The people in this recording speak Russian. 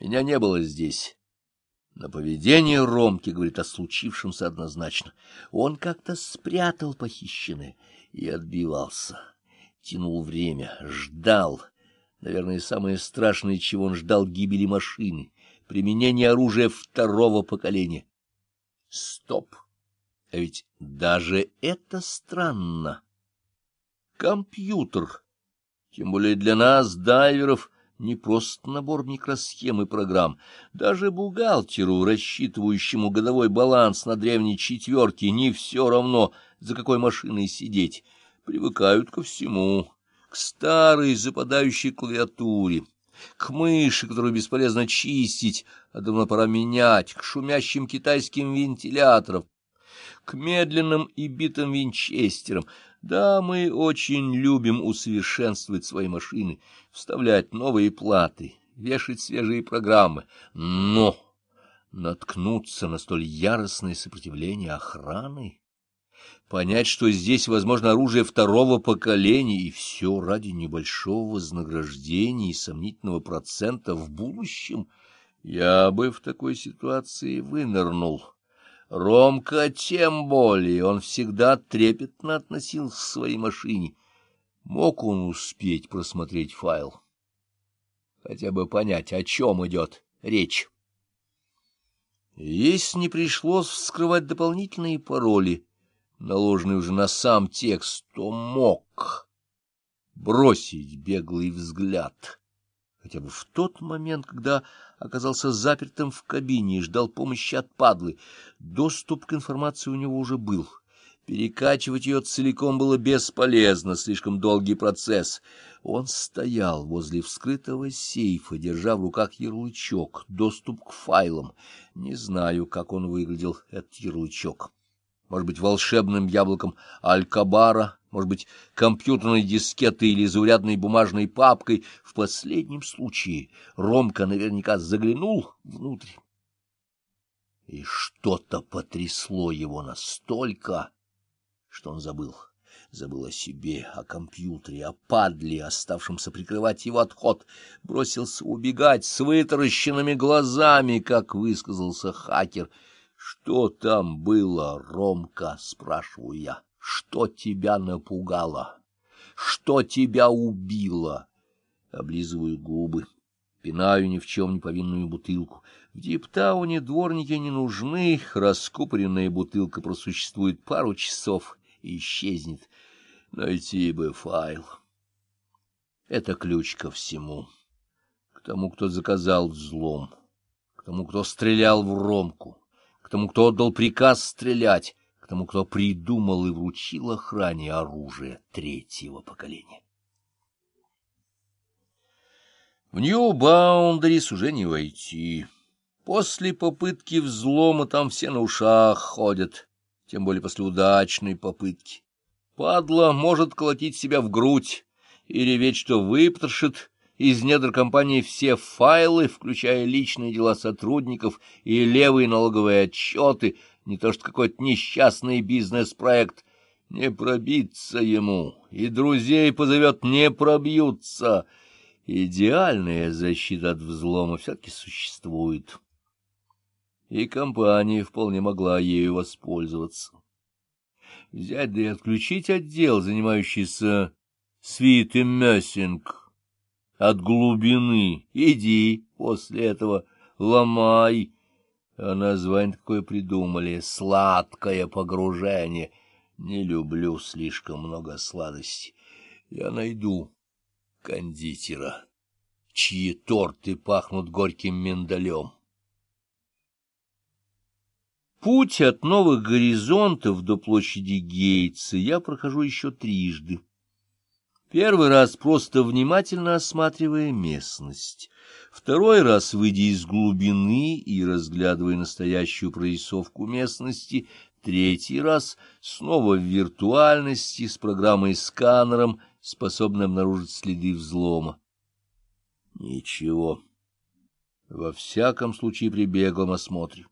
Меня не было здесь. Но поведение Ромки говорит о случившемся однозначно. Он как-то спрятал похищенное и отбивался. Тянул время, ждал. Наверное, самое страшное, чего он ждал, гибели машины, применение оружия второго поколения. Стоп! А ведь даже это странно. Компьютер, тем более для нас, дайверов, не просто набор микросхем и программ. Даже бухгалтеру, рассчитывающему годовой баланс на древней четверке, не все равно, за какой машиной сидеть. Привыкают ко всему, к старой западающей клавиатуре, к мыши, которую бесполезно чистить, а давно пора менять, к шумящим китайским вентиляторам, к медленным и битым винчестерам — да, мы очень любим усовершенствовать свои машины, вставлять новые платы, вешать свежие программы, но наткнуться на столь яростное сопротивление охраны, понять, что здесь возможно оружие второго поколения, и все ради небольшого вознаграждения и сомнительного процента в будущем, я бы в такой ситуации вынырнул. Ромка тем более, он всегда трепетно относился к своей машине. Мог он успеть просмотреть файл? Хотя бы понять, о чем идет речь. Если не пришлось вскрывать дополнительные пароли, наложенные уже на сам текст, то мог бросить беглый взгляд хотя бы в тот момент, когда оказался запертым в кабине и ждал помощи от падлы. Доступ к информации у него уже был. Перекачивать ее целиком было бесполезно, слишком долгий процесс. Он стоял возле вскрытого сейфа, держа в руках ярлычок, доступ к файлам. Не знаю, как он выглядел, этот ярлычок. Может быть, волшебным яблоком Алькабара, может быть, компьютерной дискетой или заурядной бумажной папкой. В последнем случае Ромка наверняка заглянул внутрь. И что-то потрясло его настолько, что он забыл. Забыл о себе, о компьютере, о падле, оставшемся прикрывать его отход. Бросился убегать с вытаращенными глазами, как высказался хакер. «Что там было, Ромка?» — спрашиваю я. Что тебя напугало? Что тебя убило? Облизываю губы, пинаю ни в чем не повинную бутылку. В Диптауне дворники не нужны, раскупоренная бутылка просуществует пару часов и исчезнет. Найти бы файл. Это ключ ко всему. К тому, кто заказал взлом, к тому, кто стрелял в ромку, к тому, кто отдал приказ стрелять, тому, кто придумал и вручил охране оружие третьего поколения. В Нью-Баундрис уже не войти. После попытки взлома там все на ушах ходят, тем более после удачной попытки. Падла может колотить себя в грудь и реветь, что выпотрошит из недр компании все файлы, включая личные дела сотрудников и левые налоговые отчеты, не то что какой-то несчастный бизнес-проект. Не пробиться ему, и друзей позовет, не пробьются. Идеальная защита от взлома все-таки существует. И компания вполне могла ею воспользоваться. Взять да и отключить отдел, занимающийся свитым мессинг от глубины. Иди после этого, ломай а название такое придумали — сладкое погружение. Не люблю слишком много сладостей. Я найду кондитера, чьи торты пахнут горьким миндалем. Путь от новых горизонтов до площади Гейтса я прохожу еще трижды. Первый раз просто внимательно осматривая местность, второй раз выйдя из глубины и разглядывая настоящую прорисовку местности, третий раз снова в виртуальности с программой-сканером, способной обнаружить следы взлома. Ничего. Во всяком случае при беглом осмотре.